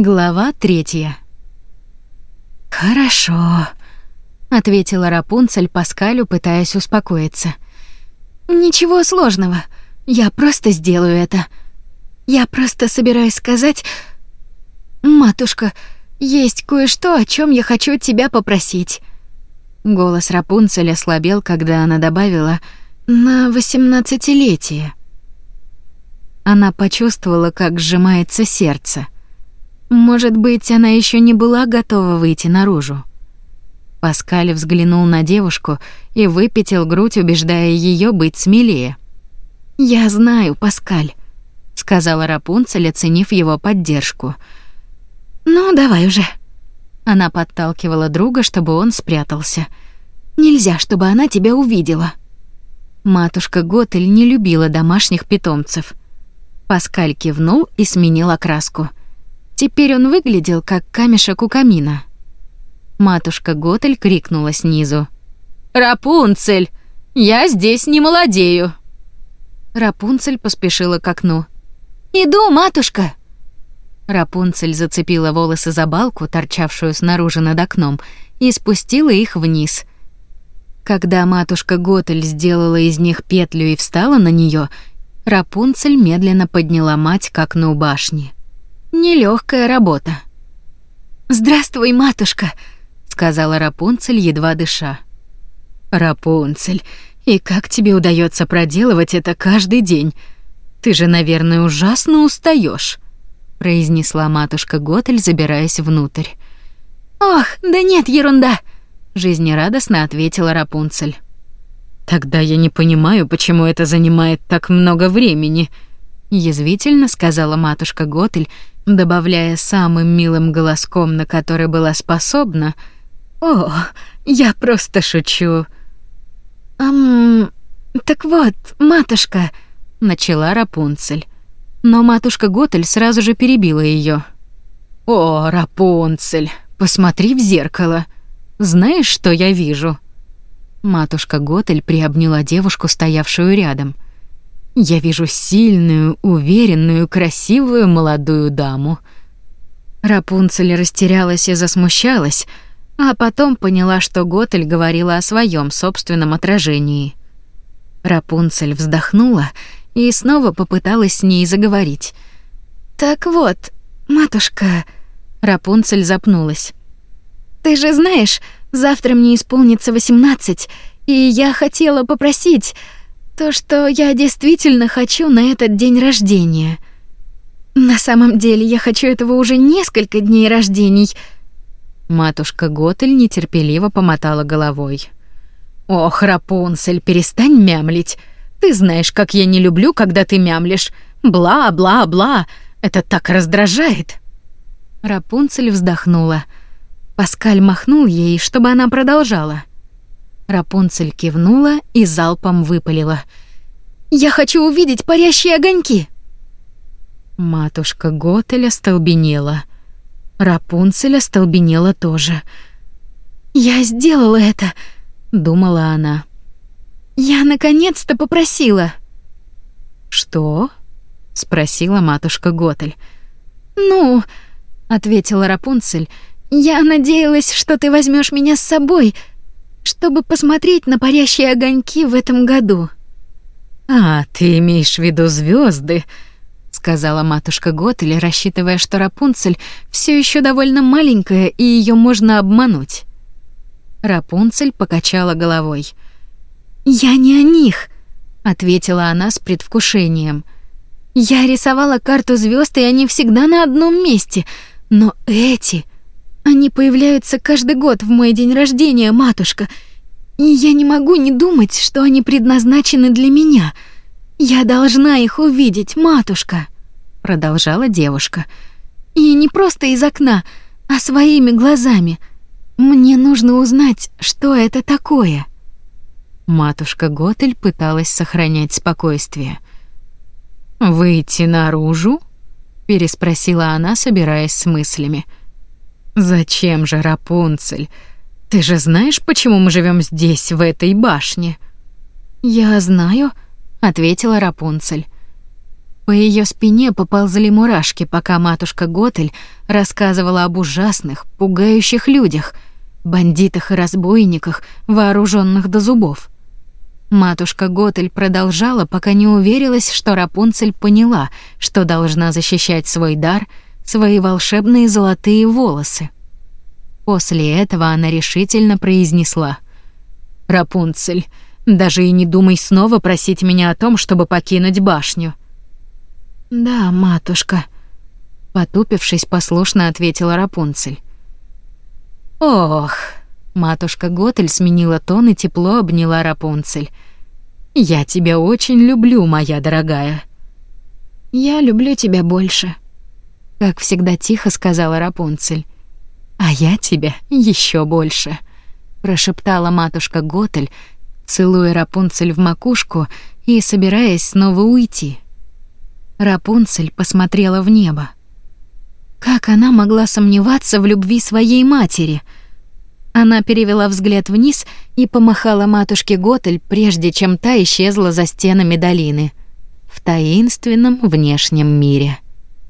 Глава третья. «Хорошо», — ответила Рапунцель Паскалю, пытаясь успокоиться. «Ничего сложного. Я просто сделаю это. Я просто собираюсь сказать... Матушка, есть кое-что, о чем я хочу тебя попросить». Голос Рапунцель ослабел, когда она добавила «на восемнадцатилетие». Она почувствовала, как сжимается сердце — может быть, она еще не была готова выйти наружу. Паскаль взглянул на девушку и выпятил грудь, убеждая ее быть смелее. «Я знаю, Паскаль», — сказала Рапунцель, оценив его поддержку. «Ну, давай уже». Она подталкивала друга, чтобы он спрятался. «Нельзя, чтобы она тебя увидела». Матушка Готель не любила домашних питомцев. Паскаль кивнул и сменил окраску — Теперь он выглядел как камешек у камина. Матушка Готель крикнула снизу: "Рапунцель, я здесь не молодею". Рапунцель поспешила к окну. "Иду, матушка". Рапунцель зацепила волосы за балку, торчавшую снаружи над окном, и спустила их вниз. Когда матушка Готель сделала из них петлю и встала на нее, Рапунцель медленно подняла мать к окну башни. Нелегкая работа. «Здравствуй, матушка», — сказала Рапунцель, едва дыша. «Рапунцель, и как тебе удается проделывать это каждый день? Ты же, наверное, ужасно устаешь, произнесла матушка Готель, забираясь внутрь. «Ох, да нет, ерунда!» — жизнерадостно ответила Рапунцель. «Тогда я не понимаю, почему это занимает так много времени», — язвительно сказала матушка Готель, добавляя самым милым голоском, на который была способна. «О, я просто шучу». «Ам, так вот, матушка», — начала Рапунцель. Но матушка Готель сразу же перебила ее. «О, Рапунцель, посмотри в зеркало. Знаешь, что я вижу?» Матушка Готель приобняла девушку, стоявшую рядом — я вижу сильную, уверенную, красивую молодую даму. Рапунцель растерялась и засмущалась, а потом поняла, что Готель говорила о своем собственном отражении. Рапунцель вздохнула и снова попыталась с ней заговорить. «Так вот, матушка...» Рапунцель запнулась. «Ты же знаешь, завтра мне исполнится восемнадцать, и я хотела попросить...» То, что я действительно хочу на этот день рождения. На самом деле, я хочу этого уже несколько дней рождений. Матушка Готель нетерпеливо помотала головой. Ох, Рапунцель, перестань мямлить. Ты знаешь, как я не люблю, когда ты мямлишь. Бла-бла-бла. Это так раздражает. Рапунцель вздохнула. Паскаль махнул ей, чтобы она продолжала. Рапунцель кивнула и залпом выпалила. «Я хочу увидеть парящие огоньки!» Матушка Готель остолбенела. Рапунцель остолбенела тоже. «Я сделала это!» — думала она. «Я наконец-то попросила!» «Что?» — спросила матушка Готель. «Ну...» — ответила Рапунцель. «Я надеялась, что ты возьмешь меня с собой, чтобы посмотреть на парящие огоньки в этом году. А, ты имеешь в виду звезды, сказала матушка Готель, рассчитывая, что Рапунцель все еще довольно маленькая и ее можно обмануть. Рапунцель покачала головой. Я не о них, ответила она с предвкушением. Я рисовала карту звезд, и они всегда на одном месте, но эти они появляются каждый год в мой день рождения, матушка. И я не могу не думать, что они предназначены для меня. Я должна их увидеть, матушка, продолжала девушка. И не просто из окна, а своими глазами. Мне нужно узнать, что это такое. Матушка Готель пыталась сохранять спокойствие. Выйти наружу? переспросила она, собираясь с мыслями. Зачем же, Рапунцель? Ты же знаешь, почему мы живем здесь, в этой башне? Я знаю, ответила Рапунцель. По ее спине поползли мурашки, пока матушка Готель рассказывала об ужасных, пугающих людях, бандитах и разбойниках, вооруженных до зубов. Матушка Готель продолжала, пока не уверилась, что Рапунцель поняла, что должна защищать свой дар, свои волшебные золотые волосы. После этого она решительно произнесла: "Рапунцель, даже и не думай снова просить меня о том, чтобы покинуть башню". "Да, матушка", потупившись, послушно ответила Рапунцель. "Ох", матушка Готель сменила тон и тепло обняла Рапунцель. "Я тебя очень люблю, моя дорогая". "Я люблю тебя больше", как всегда тихо сказала Рапунцель. «А я тебя еще больше», — прошептала матушка Готель, целуя Рапунцель в макушку и собираясь снова уйти. Рапунцель посмотрела в небо. Как она могла сомневаться в любви своей матери? Она перевела взгляд вниз и помахала матушке Готель, прежде чем та исчезла за стенами долины в таинственном внешнем мире.